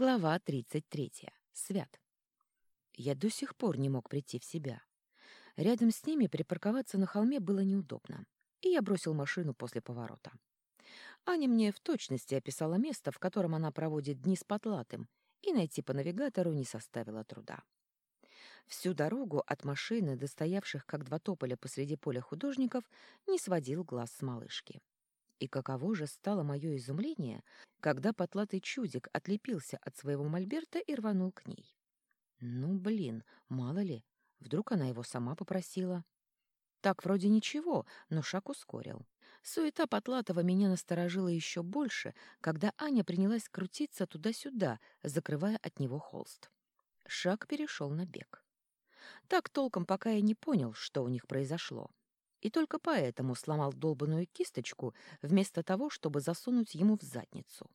Глава 33. Свят. Я до сих пор не мог прийти в себя. Рядом с ними припарковаться на холме было неудобно, и я бросил машину после поворота. Аня мне в точности описала место, в котором она проводит дни с потлатым, и найти по навигатору не составило труда. Всю дорогу от машины, достоявших как два тополя посреди поля художников, не сводил глаз с малышки. И каково же стало мое изумление, когда потлатый чудик отлепился от своего мольберта и рванул к ней. Ну, блин, мало ли, вдруг она его сама попросила. Так вроде ничего, но шаг ускорил. Суета Потлатова меня насторожила еще больше, когда Аня принялась крутиться туда-сюда, закрывая от него холст. Шаг перешел на бег. Так толком пока я не понял, что у них произошло и только поэтому сломал долбанную кисточку вместо того, чтобы засунуть ему в задницу.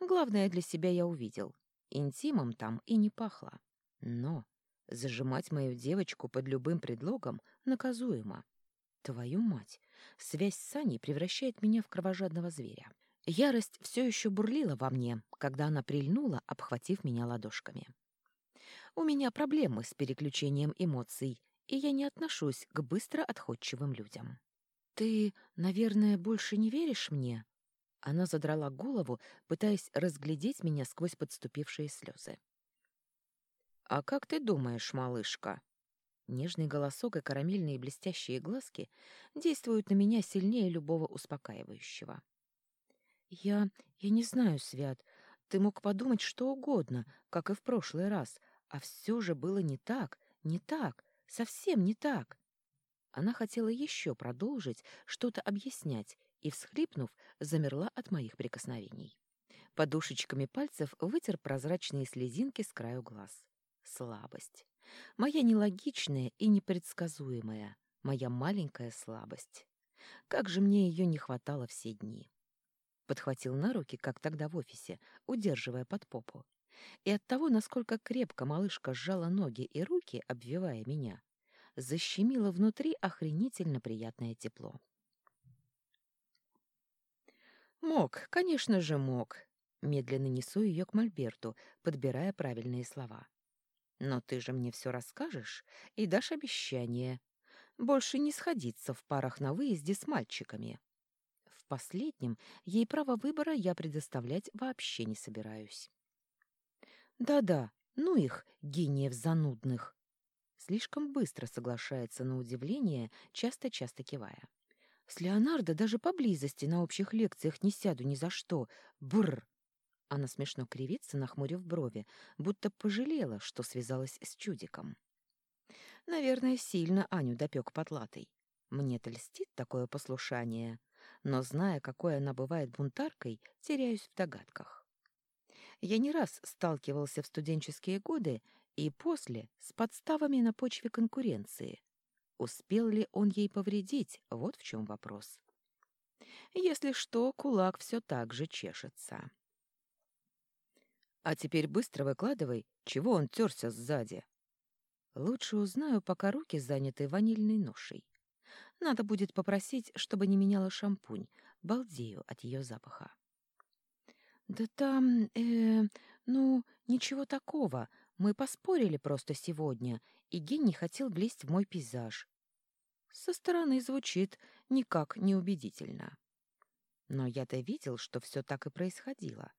Главное для себя я увидел. Интимом там и не пахло. Но зажимать мою девочку под любым предлогом наказуемо. Твою мать! Связь с Саней превращает меня в кровожадного зверя. Ярость все еще бурлила во мне, когда она прильнула, обхватив меня ладошками. У меня проблемы с переключением эмоций, и я не отношусь к быстро отходчивым людям. «Ты, наверное, больше не веришь мне?» Она задрала голову, пытаясь разглядеть меня сквозь подступившие слезы. «А как ты думаешь, малышка?» Нежный голосок и карамельные блестящие глазки действуют на меня сильнее любого успокаивающего. «Я... я не знаю, Свят. Ты мог подумать что угодно, как и в прошлый раз, а все же было не так, не так. Совсем не так. Она хотела еще продолжить, что-то объяснять, и, всхлипнув, замерла от моих прикосновений. Подушечками пальцев вытер прозрачные слезинки с краю глаз. Слабость. Моя нелогичная и непредсказуемая, моя маленькая слабость. Как же мне ее не хватало все дни. Подхватил на руки, как тогда в офисе, удерживая под попу, и от того, насколько крепко малышка сжала ноги и руки, обвивая меня, защемило внутри охренительно приятное тепло. «Мог, конечно же, мог», — медленно несу ее к Мольберту, подбирая правильные слова. «Но ты же мне все расскажешь и дашь обещание. Больше не сходиться в парах на выезде с мальчиками. В последнем ей право выбора я предоставлять вообще не собираюсь». Да-да, ну их, гениев занудных. Слишком быстро соглашается на удивление, часто-часто кивая. С Леонардо даже поблизости на общих лекциях не сяду ни за что. Бррр! Она смешно кривится, нахмурив брови, будто пожалела, что связалась с чудиком. Наверное, сильно Аню допек потлатый. Мне-то льстит такое послушание, но, зная, какой она бывает бунтаркой, теряюсь в догадках. Я не раз сталкивался в студенческие годы и после с подставами на почве конкуренции. Успел ли он ей повредить? Вот в чем вопрос. Если что, кулак все так же чешется. А теперь быстро выкладывай, чего он терся сзади. Лучше узнаю, пока руки заняты ванильной ношей. Надо будет попросить, чтобы не меняла шампунь. Балдею от ее запаха. «Да там, э, ну, ничего такого. Мы поспорили просто сегодня, и Ген не хотел влезть в мой пейзаж». Со стороны звучит никак не убедительно. Но я-то видел, что все так и происходило,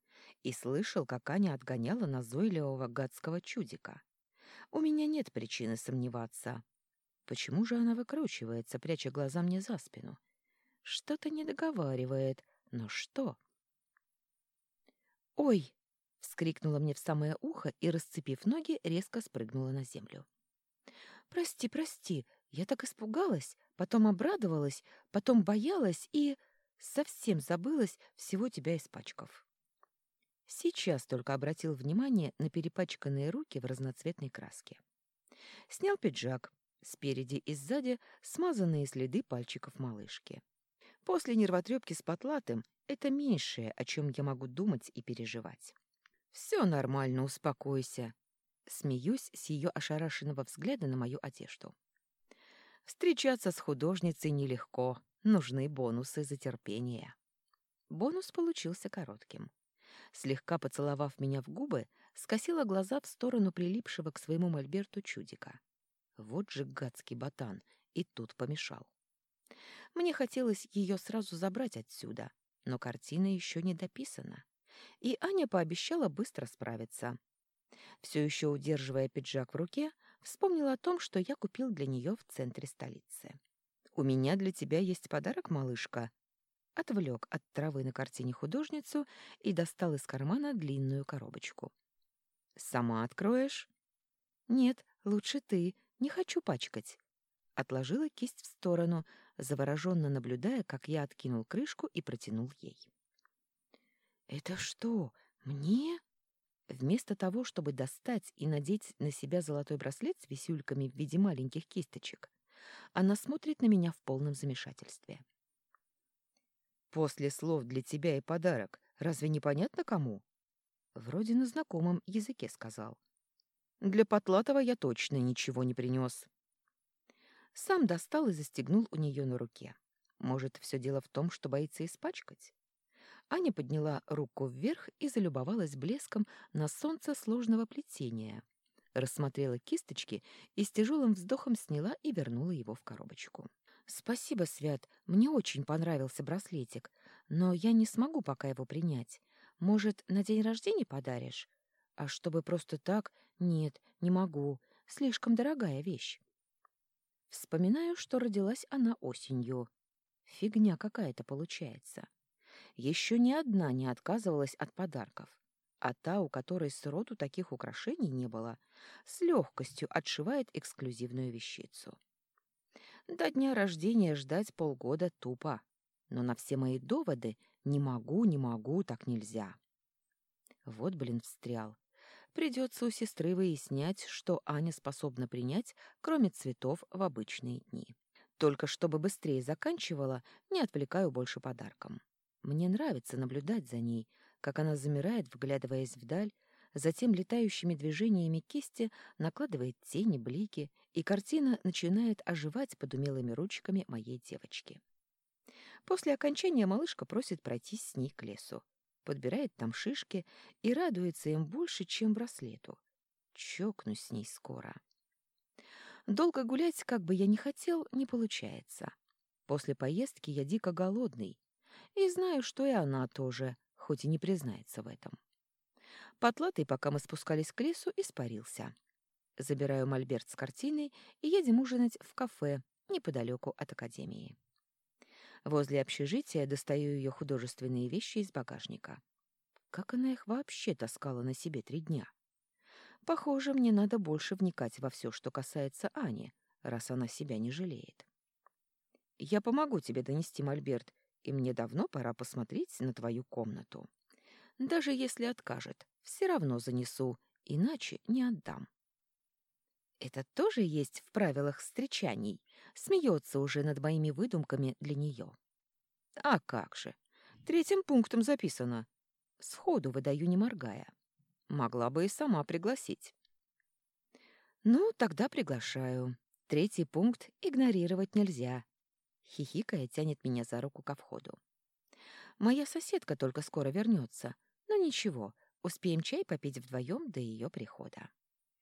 и слышал, как Аня отгоняла назойливого гадского чудика. У меня нет причины сомневаться. Почему же она выкручивается, пряча глаза мне за спину? Что-то не договаривает, но что? «Ой!» — вскрикнула мне в самое ухо и, расцепив ноги, резко спрыгнула на землю. «Прости, прости, я так испугалась, потом обрадовалась, потом боялась и совсем забылась, всего тебя испачкав». Сейчас только обратил внимание на перепачканные руки в разноцветной краске. Снял пиджак, спереди и сзади смазанные следы пальчиков малышки. После нервотрепки с потлатым это меньшее, о чем я могу думать и переживать. Все нормально, успокойся. Смеюсь с ее ошарашенного взгляда на мою одежду. Встречаться с художницей нелегко, нужны бонусы за терпение. Бонус получился коротким. Слегка поцеловав меня в губы, скосила глаза в сторону прилипшего к своему мольберту чудика. Вот же гадский ботан, и тут помешал. Мне хотелось ее сразу забрать отсюда, но картина еще не дописана, и Аня пообещала быстро справиться. Все еще удерживая пиджак в руке, вспомнила о том, что я купил для нее в центре столицы. «У меня для тебя есть подарок, малышка», отвлек от травы на картине художницу и достал из кармана длинную коробочку. «Сама откроешь?» «Нет, лучше ты. Не хочу пачкать». Отложила кисть в сторону, завороженно наблюдая, как я откинул крышку и протянул ей. «Это что, мне?» Вместо того, чтобы достать и надеть на себя золотой браслет с висюльками в виде маленьких кисточек, она смотрит на меня в полном замешательстве. После слов для тебя и подарок, разве непонятно кому? Вроде на знакомом языке сказал. Для Потлатова я точно ничего не принес. Сам достал и застегнул у нее на руке. Может, все дело в том, что боится испачкать? Аня подняла руку вверх и залюбовалась блеском на солнце сложного плетения. Рассмотрела кисточки и с тяжелым вздохом сняла и вернула его в коробочку. «Спасибо, Свят, мне очень понравился браслетик, но я не смогу пока его принять. Может, на день рождения подаришь? А чтобы просто так, нет, не могу. Слишком дорогая вещь». Вспоминаю, что родилась она осенью. Фигня какая-то получается. Еще ни одна не отказывалась от подарков, а та, у которой сроду таких украшений не было, с легкостью отшивает эксклюзивную вещицу. До дня рождения ждать полгода тупо. Но на все мои доводы «не могу, не могу, так нельзя». Вот, блин, встрял. Придется у сестры выяснять, что Аня способна принять, кроме цветов, в обычные дни. Только чтобы быстрее заканчивала, не отвлекаю больше подарком. Мне нравится наблюдать за ней, как она замирает, вглядываясь вдаль, затем летающими движениями кисти накладывает тени, блики, и картина начинает оживать под умелыми ручками моей девочки. После окончания малышка просит пройтись с ней к лесу, подбирает там шишки и радуется им больше, чем браслету. Чокнусь с ней скоро. Долго гулять, как бы я ни хотел, не получается. После поездки я дико голодный, и знаю, что и она тоже, хоть и не признается в этом. Потлатый, пока мы спускались к лесу, испарился. Забираю мольберт с картиной и едем ужинать в кафе неподалеку от академии. Возле общежития достаю ее художественные вещи из багажника. Как она их вообще таскала на себе три дня? Похоже, мне надо больше вникать во все, что касается Ани, раз она себя не жалеет. Я помогу тебе донести мольберт, и мне давно пора посмотреть на твою комнату. Даже если откажет, все равно занесу, иначе не отдам. Это тоже есть в правилах встречаний. Смеется уже над моими выдумками для нее. А как же? Третьим пунктом записано. Сходу выдаю, не моргая. Могла бы и сама пригласить. Ну, тогда приглашаю. Третий пункт игнорировать нельзя. Хихикая тянет меня за руку ко входу. Моя соседка только скоро вернется. Но ничего, успеем чай попить вдвоем до ее прихода.